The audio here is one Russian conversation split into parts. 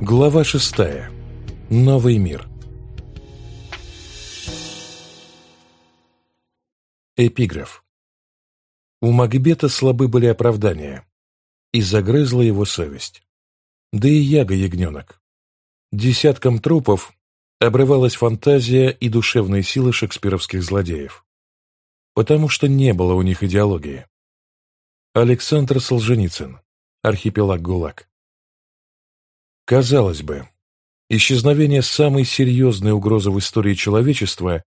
Глава шестая. Новый мир. Эпиграф. У Макбета слабы были оправдания, и загрызла его совесть. Да и яга-ягненок. Десяткам трупов обрывалась фантазия и душевные силы шекспировских злодеев. Потому что не было у них идеологии. Александр Солженицын. Архипелаг ГУЛАГ. Казалось бы, исчезновение самой серьезной угрозы в истории человечества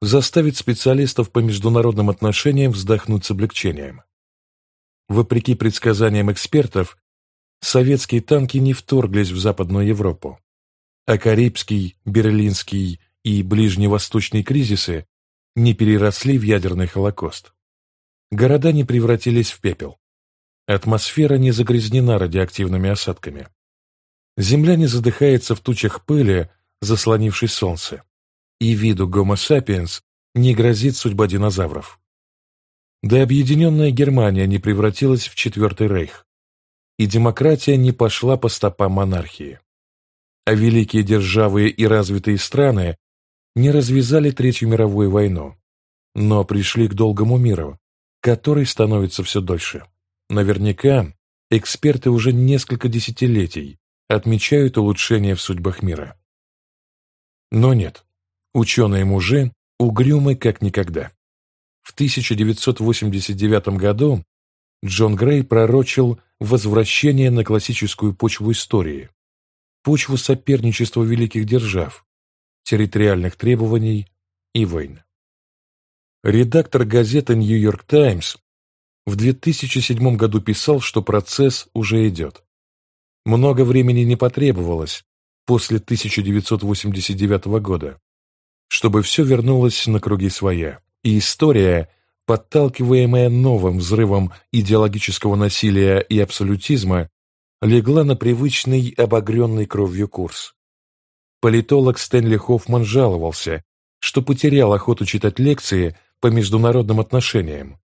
заставит специалистов по международным отношениям вздохнуть с облегчением. Вопреки предсказаниям экспертов, советские танки не вторглись в Западную Европу, а Карибский, Берлинский и Ближневосточный кризисы не переросли в ядерный холокост. Города не превратились в пепел. Атмосфера не загрязнена радиоактивными осадками. Земля не задыхается в тучах пыли, заслонившей солнце, и виду Homo sapiens не грозит судьба динозавров. Да объединенная Германия не превратилась в Четвертый Рейх, и демократия не пошла по стопам монархии. А великие державы и развитые страны не развязали Третью мировую войну, но пришли к долгому миру, который становится все дольше. Наверняка эксперты уже несколько десятилетий отмечают улучшение в судьбах мира. Но нет, ученые-мужи угрюмы как никогда. В 1989 году Джон Грей пророчил возвращение на классическую почву истории, почву соперничества великих держав, территориальных требований и войн. Редактор газеты «Нью-Йорк Таймс» в 2007 году писал, что процесс уже идет. Много времени не потребовалось после 1989 года, чтобы все вернулось на круги своя, и история, подталкиваемая новым взрывом идеологического насилия и абсолютизма, легла на привычный обогренный кровью курс. Политолог Стэнли Хоффман жаловался, что потерял охоту читать лекции по международным отношениям,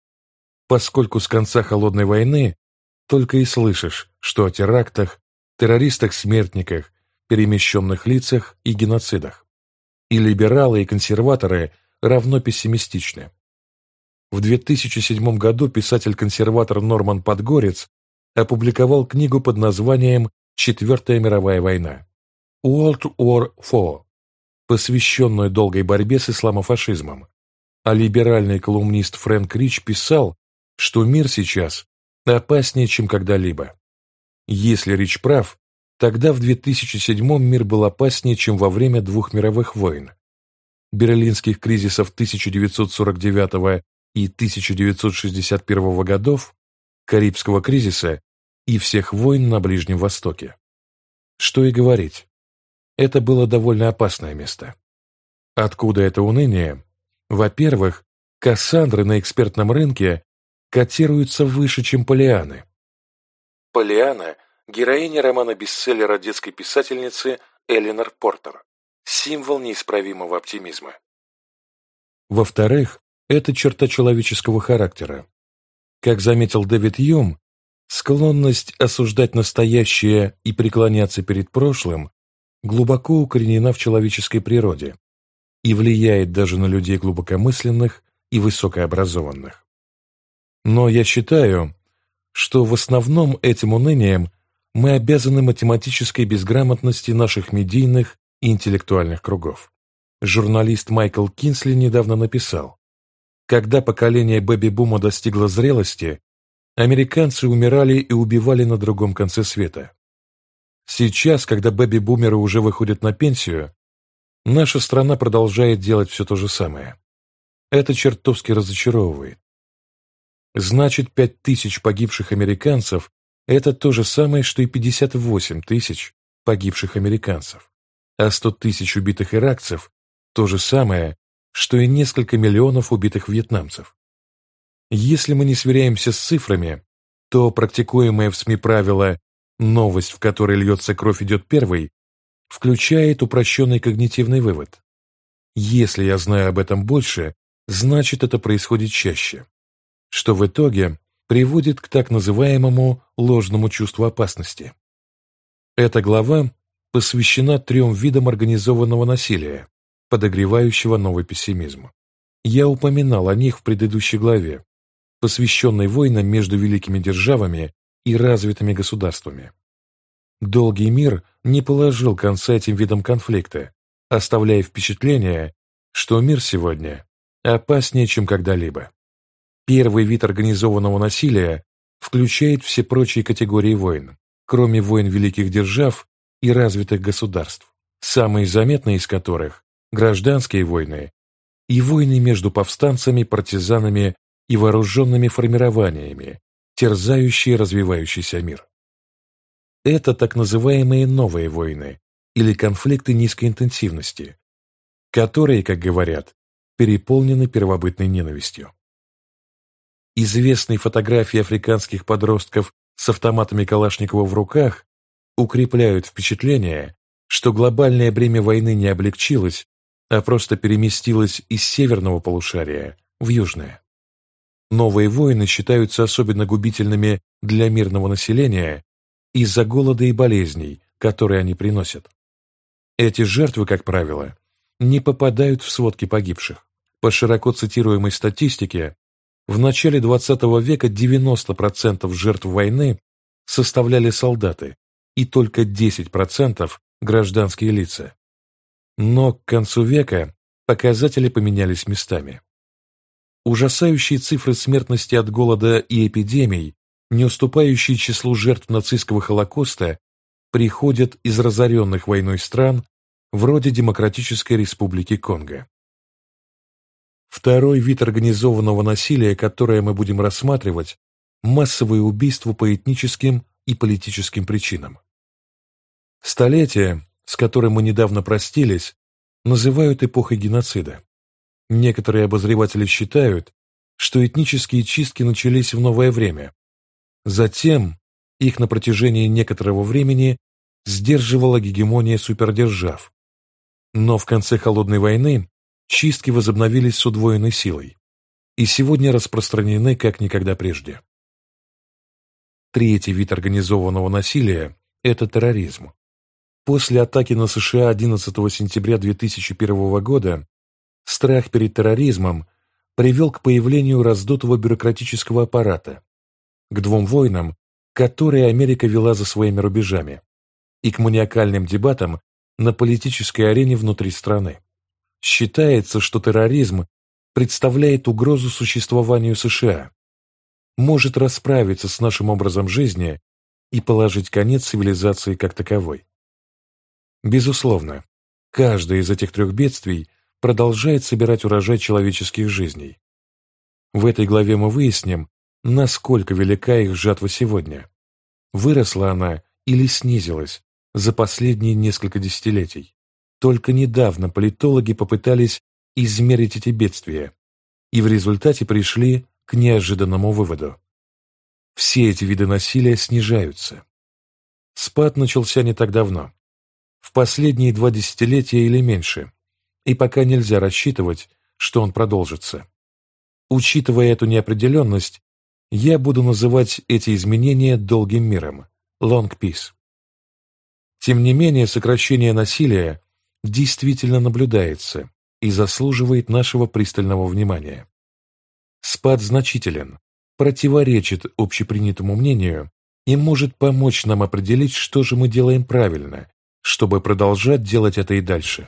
поскольку с конца Холодной войны только и слышишь, что о терактах, террористах-смертниках, перемещенных лицах и геноцидах. И либералы, и консерваторы равно пессимистичны. В 2007 году писатель-консерватор Норман Подгорец опубликовал книгу под названием «Четвертая мировая война» World War IV, посвященную долгой борьбе с исламофашизмом. А либеральный колумнист Фрэнк Рич писал, что мир сейчас опаснее, чем когда-либо. Если Рич прав, тогда в 2007 мир был опаснее, чем во время двух мировых войн. Берлинских кризисов 1949 и 1961 годов, Карибского кризиса и всех войн на Ближнем Востоке. Что и говорить, это было довольно опасное место. Откуда это уныние? Во-первых, Кассандры на экспертном рынке котируются выше, чем Полианы. Полиана – героиня романа-бестселлера детской писательницы Эленор Портер, символ неисправимого оптимизма. Во-вторых, это черта человеческого характера. Как заметил Дэвид Юм, склонность осуждать настоящее и преклоняться перед прошлым глубоко укоренена в человеческой природе и влияет даже на людей глубокомысленных и высокообразованных. Но я считаю, что в основном этим унынием мы обязаны математической безграмотности наших медийных и интеллектуальных кругов. Журналист Майкл Кинсли недавно написал, когда поколение бэби-бума достигло зрелости, американцы умирали и убивали на другом конце света. Сейчас, когда бэби-бумеры уже выходят на пенсию, наша страна продолжает делать все то же самое. Это чертовски разочаровывает. Значит, пять тысяч погибших американцев – это то же самое, что и 58 тысяч погибших американцев. А 100 тысяч убитых иракцев – то же самое, что и несколько миллионов убитых вьетнамцев. Если мы не сверяемся с цифрами, то практикуемое в СМИ правило «новость, в которой льется кровь, идет первой» включает упрощенный когнитивный вывод. Если я знаю об этом больше, значит это происходит чаще что в итоге приводит к так называемому ложному чувству опасности. Эта глава посвящена трем видам организованного насилия, подогревающего новый пессимизм. Я упоминал о них в предыдущей главе, посвященной войнам между великими державами и развитыми государствами. Долгий мир не положил конца этим видам конфликта, оставляя впечатление, что мир сегодня опаснее, чем когда-либо. Первый вид организованного насилия включает все прочие категории войн, кроме войн великих держав и развитых государств, самые заметные из которых – гражданские войны и войны между повстанцами, партизанами и вооруженными формированиями, терзающие развивающийся мир. Это так называемые новые войны или конфликты низкой интенсивности, которые, как говорят, переполнены первобытной ненавистью. Известные фотографии африканских подростков с автоматами Калашникова в руках укрепляют впечатление, что глобальное бремя войны не облегчилось, а просто переместилось из северного полушария в южное. Новые войны считаются особенно губительными для мирного населения из-за голода и болезней, которые они приносят. Эти жертвы, как правило, не попадают в сводки погибших. По широко цитируемой статистике, в начале XX века 90% жертв войны составляли солдаты и только 10% гражданские лица. Но к концу века показатели поменялись местами. Ужасающие цифры смертности от голода и эпидемий, не уступающие числу жертв нацистского Холокоста, приходят из разоренных войной стран вроде Демократической Республики Конго. Второй вид организованного насилия, которое мы будем рассматривать, массовые убийства по этническим и политическим причинам. Столетие, с которым мы недавно простились, называют эпохой геноцида. Некоторые обозреватели считают, что этнические чистки начались в новое время. Затем их на протяжении некоторого времени сдерживала гегемония супердержав. Но в конце Холодной войны чистки возобновились с удвоенной силой и сегодня распространены как никогда прежде. Третий вид организованного насилия – это терроризм. После атаки на США 11 сентября 2001 года Страх перед терроризмом привел к появлению раздутого бюрократического аппарата, к двум войнам, которые Америка вела за своими рубежами, и к маниакальным дебатам на политической арене внутри страны. Считается, что терроризм представляет угрозу существованию США, может расправиться с нашим образом жизни и положить конец цивилизации как таковой. Безусловно, каждое из этих трех бедствий – продолжает собирать урожай человеческих жизней. В этой главе мы выясним, насколько велика их жатва сегодня. Выросла она или снизилась за последние несколько десятилетий. Только недавно политологи попытались измерить эти бедствия и в результате пришли к неожиданному выводу. Все эти виды насилия снижаются. Спад начался не так давно. В последние два десятилетия или меньше и пока нельзя рассчитывать, что он продолжится. Учитывая эту неопределенность, я буду называть эти изменения долгим миром, long peace. Тем не менее, сокращение насилия действительно наблюдается и заслуживает нашего пристального внимания. Спад значителен, противоречит общепринятому мнению и может помочь нам определить, что же мы делаем правильно, чтобы продолжать делать это и дальше.